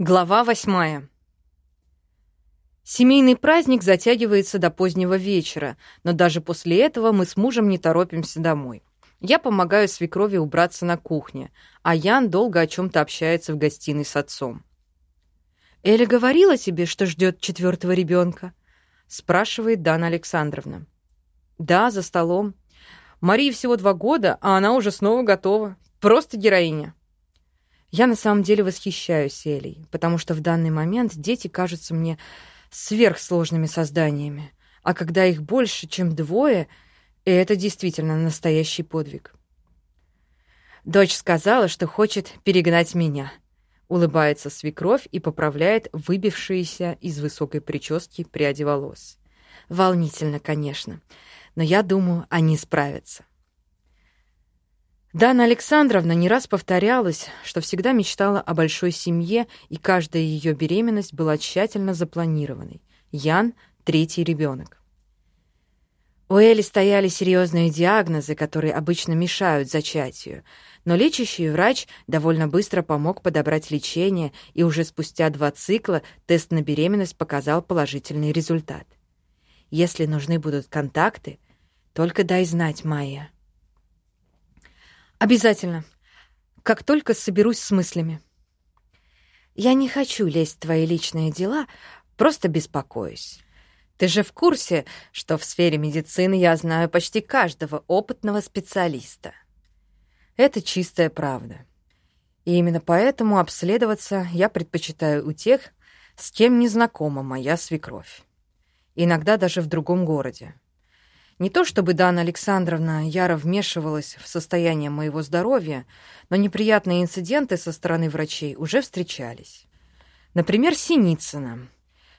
Глава восьмая. Семейный праздник затягивается до позднего вечера, но даже после этого мы с мужем не торопимся домой. Я помогаю свекрови убраться на кухне, а Ян долго о чем-то общается в гостиной с отцом. «Эля говорила тебе, что ждет четвертого ребенка?» — спрашивает Дана Александровна. «Да, за столом. Марии всего два года, а она уже снова готова. Просто героиня». Я на самом деле восхищаюсь Элей, потому что в данный момент дети кажутся мне сверхсложными созданиями, а когда их больше, чем двое, это действительно настоящий подвиг. Дочь сказала, что хочет перегнать меня. Улыбается свекровь и поправляет выбившиеся из высокой прически пряди волос. Волнительно, конечно, но я думаю, они справятся. Дана Александровна не раз повторялась, что всегда мечтала о большой семье, и каждая ее беременность была тщательно запланированной. Ян — третий ребенок. У Эли стояли серьезные диагнозы, которые обычно мешают зачатию, но лечащий врач довольно быстро помог подобрать лечение, и уже спустя два цикла тест на беременность показал положительный результат. Если нужны будут контакты, только дай знать, Майя. Обязательно. Как только соберусь с мыслями. Я не хочу лезть в твои личные дела, просто беспокоюсь. Ты же в курсе, что в сфере медицины я знаю почти каждого опытного специалиста. Это чистая правда. И именно поэтому обследоваться я предпочитаю у тех, с кем не знакома моя свекровь. Иногда даже в другом городе. Не то чтобы Дана Александровна яро вмешивалась в состояние моего здоровья, но неприятные инциденты со стороны врачей уже встречались. Например, Синицына,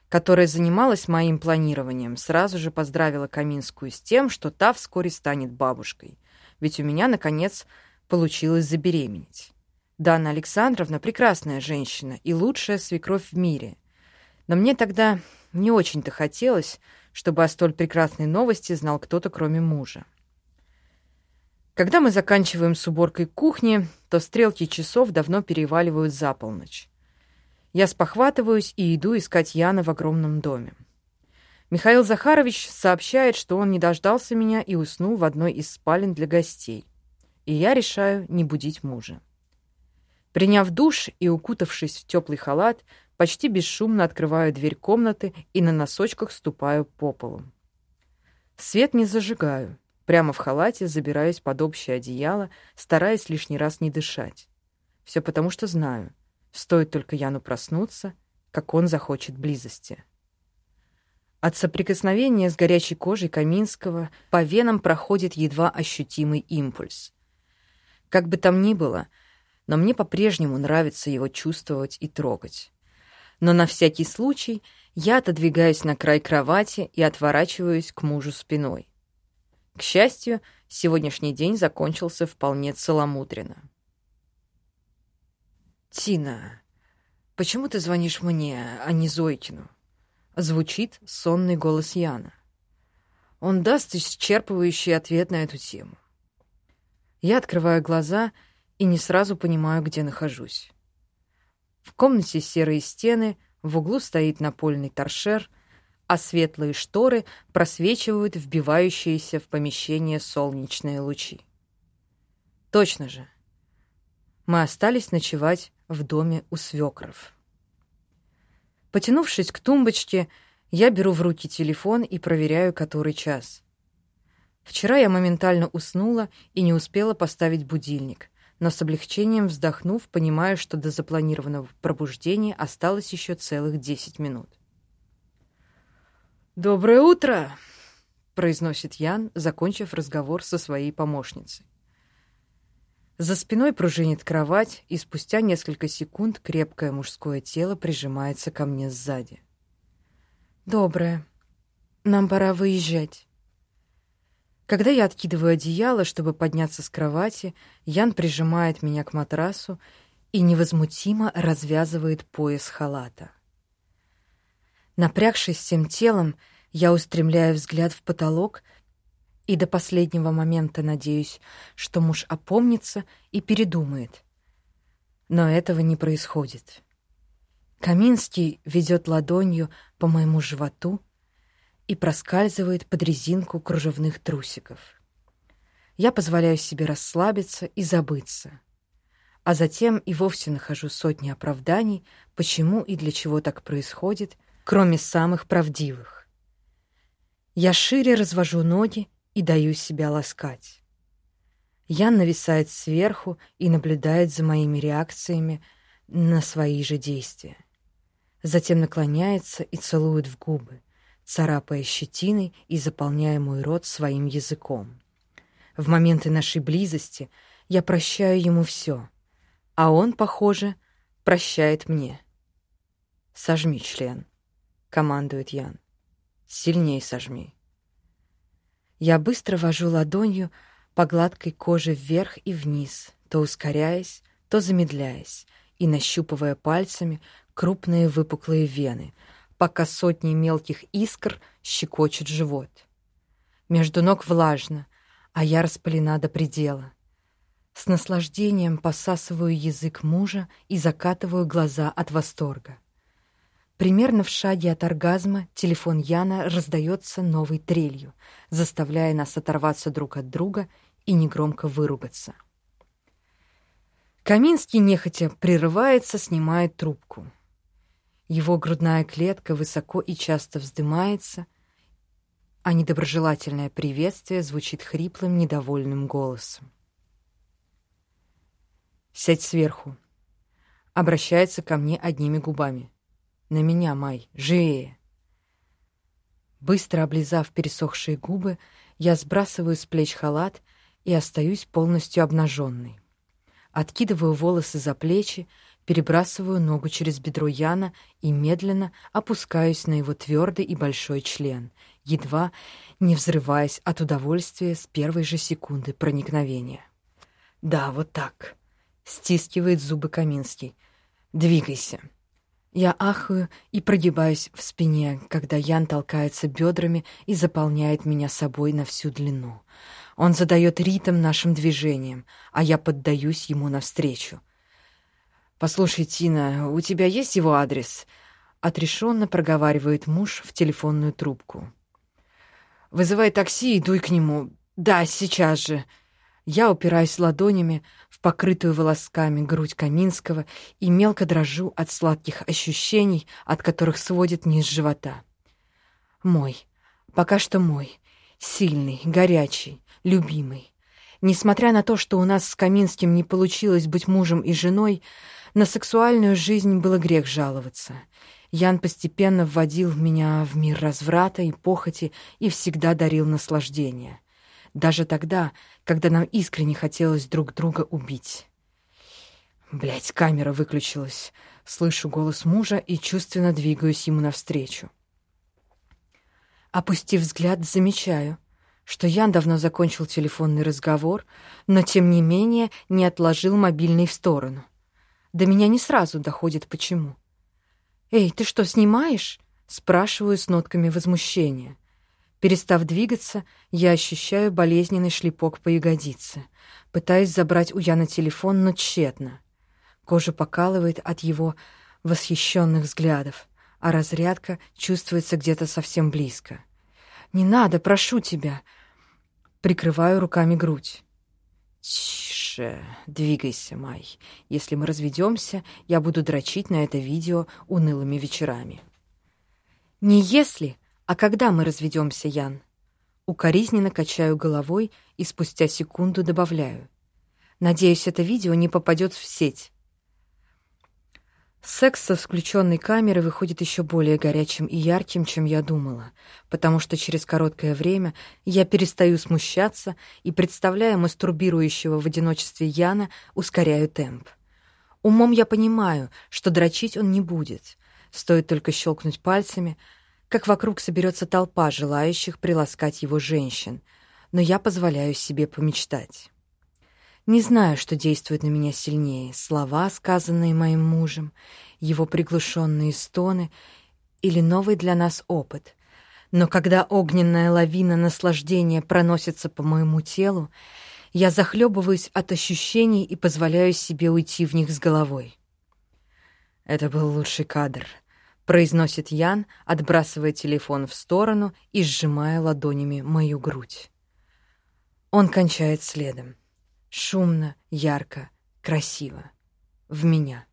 которая занималась моим планированием, сразу же поздравила Каминскую с тем, что та вскоре станет бабушкой, ведь у меня, наконец, получилось забеременеть. Дана Александровна — прекрасная женщина и лучшая свекровь в мире. Но мне тогда не очень-то хотелось, чтобы о столь прекрасной новости знал кто-то, кроме мужа. Когда мы заканчиваем с уборкой кухни, то стрелки часов давно переваливают за полночь. Я спохватываюсь и иду искать Яна в огромном доме. Михаил Захарович сообщает, что он не дождался меня и уснул в одной из спален для гостей. И я решаю не будить мужа. Приняв душ и укутавшись в теплый халат, Почти бесшумно открываю дверь комнаты и на носочках ступаю по полу. Свет не зажигаю. Прямо в халате забираюсь под общее одеяло, стараясь лишний раз не дышать. Все потому, что знаю, стоит только Яну проснуться, как он захочет близости. От соприкосновения с горячей кожей Каминского по венам проходит едва ощутимый импульс. Как бы там ни было, но мне по-прежнему нравится его чувствовать и трогать но на всякий случай я отодвигаюсь на край кровати и отворачиваюсь к мужу спиной. К счастью, сегодняшний день закончился вполне целомудренно. «Тина, почему ты звонишь мне, а не Зойкину?» Звучит сонный голос Яна. Он даст исчерпывающий ответ на эту тему. Я открываю глаза и не сразу понимаю, где нахожусь. В комнате серые стены, в углу стоит напольный торшер, а светлые шторы просвечивают вбивающиеся в помещение солнечные лучи. Точно же. Мы остались ночевать в доме у свекров. Потянувшись к тумбочке, я беру в руки телефон и проверяю, который час. Вчера я моментально уснула и не успела поставить будильник, но с облегчением вздохнув, понимаю, что до запланированного пробуждения осталось еще целых десять минут. «Доброе утро!» — произносит Ян, закончив разговор со своей помощницей. За спиной пружинит кровать, и спустя несколько секунд крепкое мужское тело прижимается ко мне сзади. «Доброе. Нам пора выезжать». Когда я откидываю одеяло, чтобы подняться с кровати, Ян прижимает меня к матрасу и невозмутимо развязывает пояс халата. Напрягшись всем телом, я устремляю взгляд в потолок и до последнего момента надеюсь, что муж опомнится и передумает. Но этого не происходит. Каминский ведет ладонью по моему животу и проскальзывает под резинку кружевных трусиков. Я позволяю себе расслабиться и забыться, а затем и вовсе нахожу сотни оправданий, почему и для чего так происходит, кроме самых правдивых. Я шире развожу ноги и даю себя ласкать. Ян нависает сверху и наблюдает за моими реакциями на свои же действия. Затем наклоняется и целует в губы, царапая щетиной и заполняя мой рот своим языком. В моменты нашей близости я прощаю ему все, а он, похоже, прощает мне. «Сожми член», — командует Ян. «Сильней сожми». Я быстро вожу ладонью по гладкой коже вверх и вниз, то ускоряясь, то замедляясь, и нащупывая пальцами крупные выпуклые вены, пока сотни мелких искр щекочут живот. Между ног влажно, а я распалена до предела. С наслаждением посасываю язык мужа и закатываю глаза от восторга. Примерно в шаге от оргазма телефон Яна раздается новой трелью, заставляя нас оторваться друг от друга и негромко выругаться. Каминский нехотя прерывается, снимает трубку. Его грудная клетка высоко и часто вздымается, а недоброжелательное приветствие звучит хриплым, недовольным голосом. «Сядь сверху», обращается ко мне одними губами. «На меня, Май, живее!» Быстро облизав пересохшие губы, я сбрасываю с плеч халат и остаюсь полностью обнаженной. Откидываю волосы за плечи, перебрасываю ногу через бедро Яна и медленно опускаюсь на его твердый и большой член, едва не взрываясь от удовольствия с первой же секунды проникновения. «Да, вот так», — стискивает зубы Каминский. «Двигайся». Я ахаю и прогибаюсь в спине, когда Ян толкается бедрами и заполняет меня собой на всю длину. Он задает ритм нашим движениям, а я поддаюсь ему навстречу. «Послушай, Тина, у тебя есть его адрес?» — отрешенно проговаривает муж в телефонную трубку. «Вызывай такси и дуй к нему. Да, сейчас же!» Я упираюсь ладонями в покрытую волосками грудь Каминского и мелко дрожу от сладких ощущений, от которых сводит низ живота. Мой, пока что мой, сильный, горячий, любимый. Несмотря на то, что у нас с Каминским не получилось быть мужем и женой, на сексуальную жизнь было грех жаловаться. Ян постепенно вводил меня в мир разврата и похоти и всегда дарил наслаждение. Даже тогда, когда нам искренне хотелось друг друга убить. Блять, камера выключилась. Слышу голос мужа и чувственно двигаюсь ему навстречу. Опустив взгляд, замечаю, что Ян давно закончил телефонный разговор, но, тем не менее, не отложил мобильный в сторону. До меня не сразу доходит, почему. «Эй, ты что, снимаешь?» — спрашиваю с нотками возмущения. Перестав двигаться, я ощущаю болезненный шлепок по ягодице. Пытаюсь забрать у Яна телефон, но тщетно. Кожа покалывает от его восхищенных взглядов, а разрядка чувствуется где-то совсем близко. «Не надо, прошу тебя!» Прикрываю руками грудь. «Тише, двигайся, Май. Если мы разведемся, я буду дрочить на это видео унылыми вечерами». «Не если, а когда мы разведемся, Ян?» Укоризненно качаю головой и спустя секунду добавляю. «Надеюсь, это видео не попадет в сеть. Секс со включенной камерой выходит еще более горячим и ярким, чем я думала, потому что через короткое время я перестаю смущаться и, представляя мастурбирующего в одиночестве Яна, ускоряю темп. Умом я понимаю, что дрочить он не будет. Стоит только щелкнуть пальцами, как вокруг соберется толпа желающих приласкать его женщин, но я позволяю себе помечтать. Не знаю, что действует на меня сильнее — слова, сказанные моим мужем, его приглушенные стоны или новый для нас опыт. Но когда огненная лавина наслаждения проносится по моему телу, я захлебываюсь от ощущений и позволяю себе уйти в них с головой. Это был лучший кадр, произносит Ян, отбрасывая телефон в сторону и сжимая ладонями мою грудь. Он кончает следом. Шумно, ярко, красиво. В меня.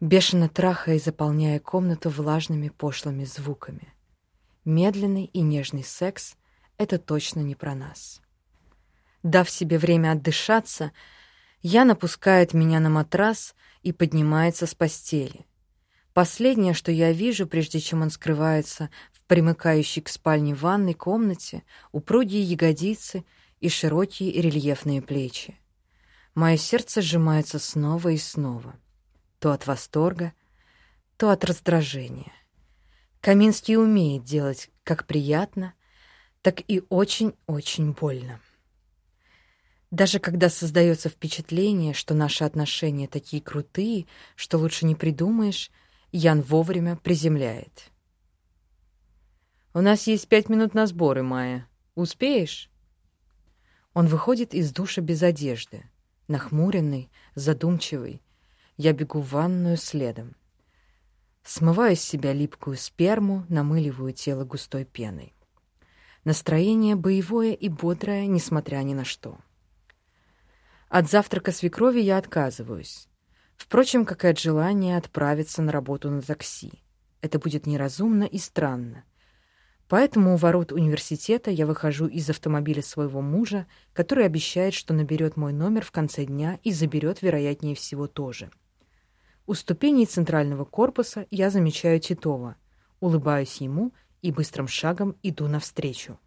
Бешено трахая и заполняя комнату влажными пошлыми звуками. Медленный и нежный секс — это точно не про нас. Дав себе время отдышаться, я напускает меня на матрас и поднимается с постели. Последнее, что я вижу, прежде чем он скрывается в примыкающей к спальне ванной комнате, упругие ягодицы и широкие рельефные плечи. Мое сердце сжимается снова и снова, то от восторга, то от раздражения. Каминский умеет делать как приятно, так и очень-очень больно. Даже когда создается впечатление, что наши отношения такие крутые, что лучше не придумаешь, Ян вовремя приземляет. «У нас есть пять минут на сборы, Майя. Успеешь?» Он выходит из душа без одежды, нахмуренный, задумчивый. Я бегу в ванную следом. Смываю с себя липкую сперму, намыливаю тело густой пеной. Настроение боевое и бодрое, несмотря ни на что. От завтрака свекрови я отказываюсь. Впрочем, как и от желания отправиться на работу на такси. Это будет неразумно и странно. Поэтому у ворот университета я выхожу из автомобиля своего мужа, который обещает, что наберет мой номер в конце дня и заберет, вероятнее всего, тоже. У ступеней центрального корпуса я замечаю Титова, улыбаюсь ему и быстрым шагом иду навстречу.